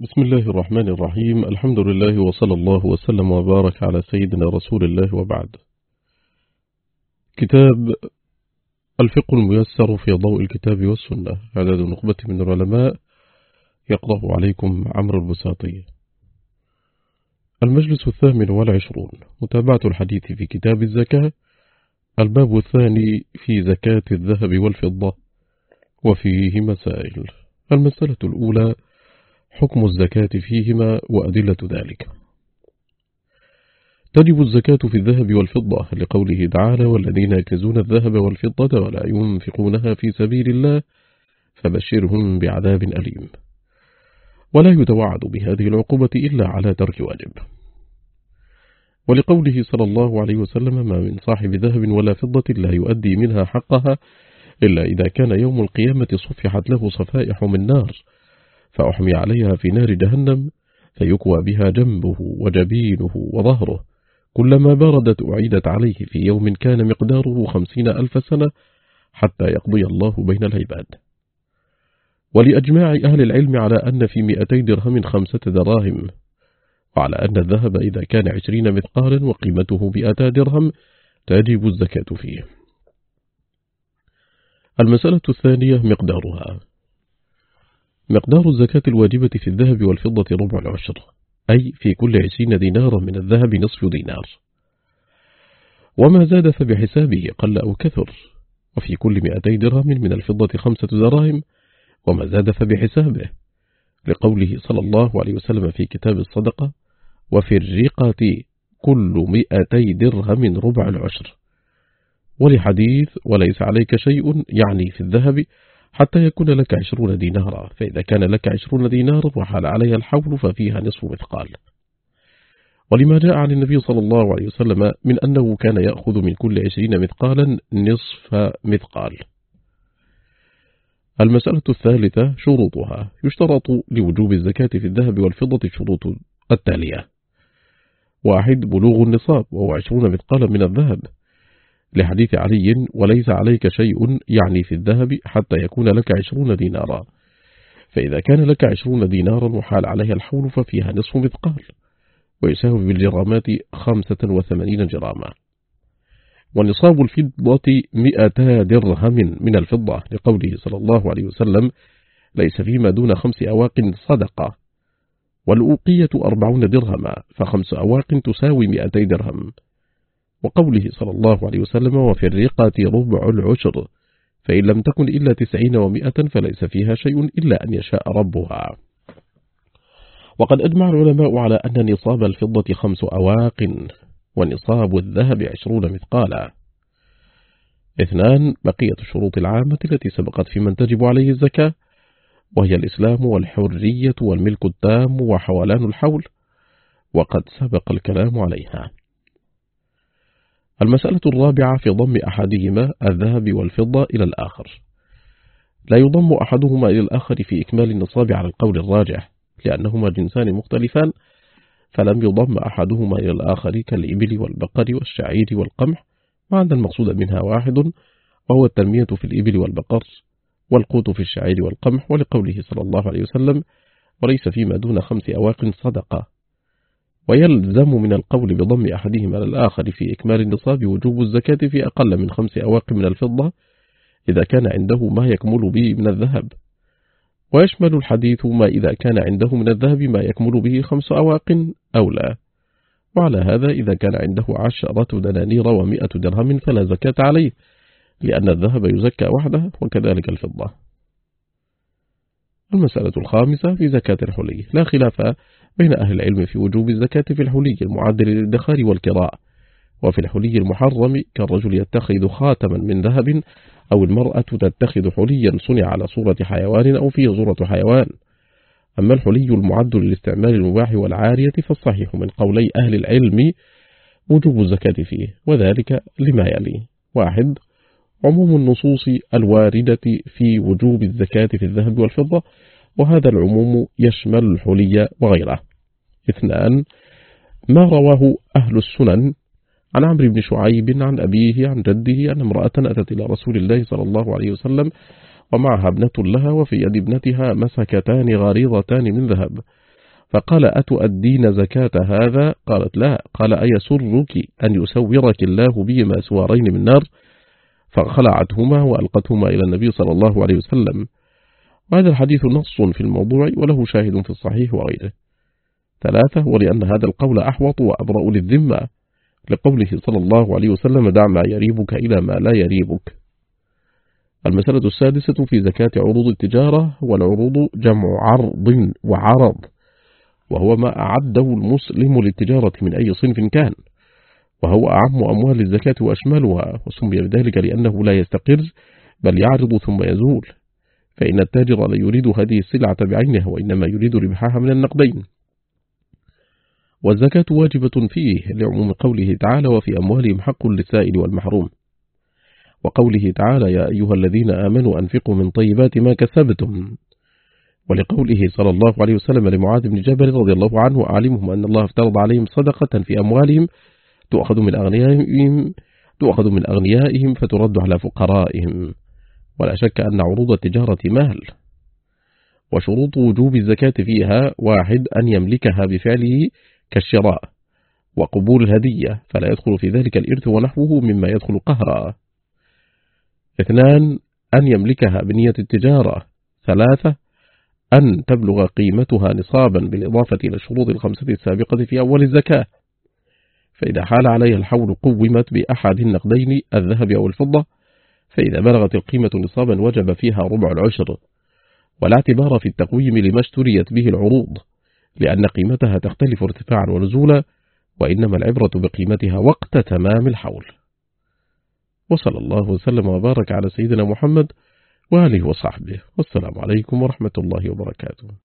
بسم الله الرحمن الرحيم. الحمد لله وصلى الله وسلم وبارك على سيدنا رسول الله وبعد. كتاب الفقه الميسر في ضوء الكتاب والسنة. عدد نخبة من العلماء. يقرأ عليكم عمرو البساطي. المجلس الثامن والعشرون. متابعة الحديث في كتاب الزكاة. الباب الثاني في زكاة الذهب والفضة. وفيه مسائل. المسألة الأولى حكم الزكاة فيهما وأدلة ذلك. تجب الزكاة في الذهب والفضة لقوله تعالى والذين يكنزون الذهب والفضة ولا ينفقونها في سبيل الله فبشرهم بعذاب أليم. ولا يتوعد بهذه العقوبة إلا على ترك واجب. ولقوله صلى الله عليه وسلم ما من صاحب ذهب ولا فضة لا يؤدي منها حقها إلا إذا كان يوم القيامة صفحت له صفائح من نار فأحمي عليها في نار جهنم فيكوى بها جنبه وجبينه وظهره. كلما بردت أعيدت عليه في يوم كان مقداره خمسين ألف سنة حتى يقضي الله بين العباد. ولأجماع أهل العلم على أن في مئتي درهم خمسة دراهم وعلى أن الذهب إذا كان عشرين مثقالا وقيمته بأتا درهم تجب الزكاة فيه. المسألة الثانية مقدارها. مقدار الزكاة الواجبة في الذهب والفضة ربع العشر أي في كل عشرين دينارا من الذهب نصف دينار. وما زاد فبحسابه قل أو كثر وفي كل مئتي درهم من الفضة خمسة دراهم وما زاد فبحسابه لقوله صلى الله عليه وسلم في كتاب الصدقة وفي الرقة كل مئتي درهم ربع العشر. ولحديث وليس عليك شيء يعني في الذهب حتى يكون لك عشرون دينارا. فإذا كان لك عشرون دينارا وحال عليها الحول ففيها نصف مثقال. ولما جاء عن النبي صلى الله عليه وسلم من أنه كان يأخذ من كل عشرين مثقالا نصف مثقال. المسألة الثالثة شروطها. يشترط لوجوب الزكاة في الذهب والفضة الشروط التالية. واحد بلوغ النصاب وهو عشرون مثقالا من الذهب. لحديث علي وليس عليك شيء يعني في الذهب حتى يكون لك عشرون دينارا. فإذا كان لك عشرون دينارا وحال عليها الحول ففيها نصف مثقال ويساوي بالجرامات خمسة وثمانين جراما. ونصاب الفضة مئتا درهم من الفضة لقوله صلى الله عليه وسلم ليس فيما دون خمس أواق صدقة والأوقية أربعون درهما فخمس أواق تساوي مئتي درهم. وقوله صلى الله عليه وسلم وفي الرقة ربع العشر فإن لم تكن إلا تسعين ومئة فليس فيها شيء إلا أن يشاء ربها. وقد أجمع العلماء على أن نصاب الفضة خمس أواق ونصاب الذهب عشرون مثقالا. اثنان بقية الشروط العامة التي سبقت في من تجب عليه الزكاة وهي الإسلام والحرية والملك التام وحولان الحول وقد سبق الكلام عليها. المسألة الرابعة في ضم أحدهما الذهب والفضة إلى الآخر. لا يضم أحدهما إلى الآخر في إكمال النصاب على القول الراجح لأنهما جنسان مختلفان فلم يضم أحدهما إلى الآخر كالإبل والبقر والشعير والقمح مع أن المقصود منها واحد وهو التنمية في الإبل والبقر والقوت في الشعير والقمح ولقوله صلى الله عليه وسلم وليس فيما دون خمس أواق صدقة. ويلزم من القول بضم أحدهما للآخر في إكمال النصاب وجوب الزكاة في أقل من خمس أواق من الفضة إذا كان عنده ما يكمل به من الذهب. ويشمل الحديث ما إذا كان عنده من الذهب ما يكمل به خمس أواق أو لا. وعلى هذا إذا كان عنده عشرة دنانير ومئة درهم فلا زكاة عليه لأن الذهب يزكى وحده وكذلك الفضة. المسألة الخامسة في زكاة الحلي. لا خلاف بين أهل العلم في وجوب الزكاة في الحلي المعدل للدخار والكراء وفي الحلي المحرم كالرجل يتخذ خاتما من ذهب أو المرأة تتخذ حليا صنع على صورة حيوان أو فيه صورة حيوان. أما الحلي المعد للاستعمال المباح والعارية فالصحيح من قولي أهل العلم وجوب الزكاة فيه وذلك لما يلي. واحد عموم النصوص الواردة في وجوب الزكاة في الذهب والفضة وهذا العموم يشمل الحلي وغيره. اثنان ما رواه أهل السنن عن عمرو بن شعيب عن أبيه عن جده أن امرأة أتت إلى رسول الله صلى الله عليه وسلم ومعها ابنة لها وفي يد ابنتها مسكتان غريضتان من ذهب. فقال أتؤدين زكاة هذا؟ قالت لا. قال أيسرك أن يسورك الله بهما سوارين من نار؟ فخلعتهما وألقتهما إلى النبي صلى الله عليه وسلم. وهذا الحديث نص في الموضوع وله شاهد في الصحيح وغيره. ثلاثة ولأن هذا القول أحوط وأبرأ للذمة لقوله صلى الله عليه وسلم دع ما يريبك إلى ما لا يريبك. المسألة السادسة في زكاة عروض التجارة والعروض جمع عرض وعرض وهو ما أعده المسلم للتجارة من أي صنف كان وهو أعم أموال الزكاة وأشملها وسمي بذلك لأنه لا يستقر بل يعرض ثم يزول. فإن التاجر لا يريد هذه السلعة بعينها وإنما يريد ربحها من النقدين. والزكاة واجبة فيه لعموم قوله تعالى وفي أموالهم حق للسائل والمحروم. وقوله تعالى يا أيها الذين آمنوا أنفقوا من طيبات ما كسبتم. ولقوله صلى الله عليه وسلم لمعاذ بن جبل رضي الله عنه أعلمهم أن الله افترض عليهم صدقة في أموالهم تؤخذ من أغنيائهم تؤخذ من أغنيائهم فترد على فقرائهم. ولا شك أن عروض التجارة مال وشروط وجوب الزكاة فيها واحد أن يملكها بفعله كالشراء وقبول الهدية فلا يدخل في ذلك الإرث ونحوه مما يدخل قهرا. اثنان أن يملكها بنية التجارة. ثلاثة أن تبلغ قيمتها نصابا بالإضافة إلى الشروط الخمسة السابقة في أول الزكاة. فإذا حال عليها الحول قومت بأحد النقدين الذهب أو الفضة فإذا بلغت القيمة نصابا وجب فيها ربع العشر. ولا اعتبار في التقويم لما اشتريت به العروض لأن قيمتها تختلف ارتفاعا ونزولا وإنما العبرة بقيمتها وقت تمام الحول. وصلى الله وسلم وبارك على سيدنا محمد وآله وصحبه. والسلام عليكم ورحمة الله وبركاته.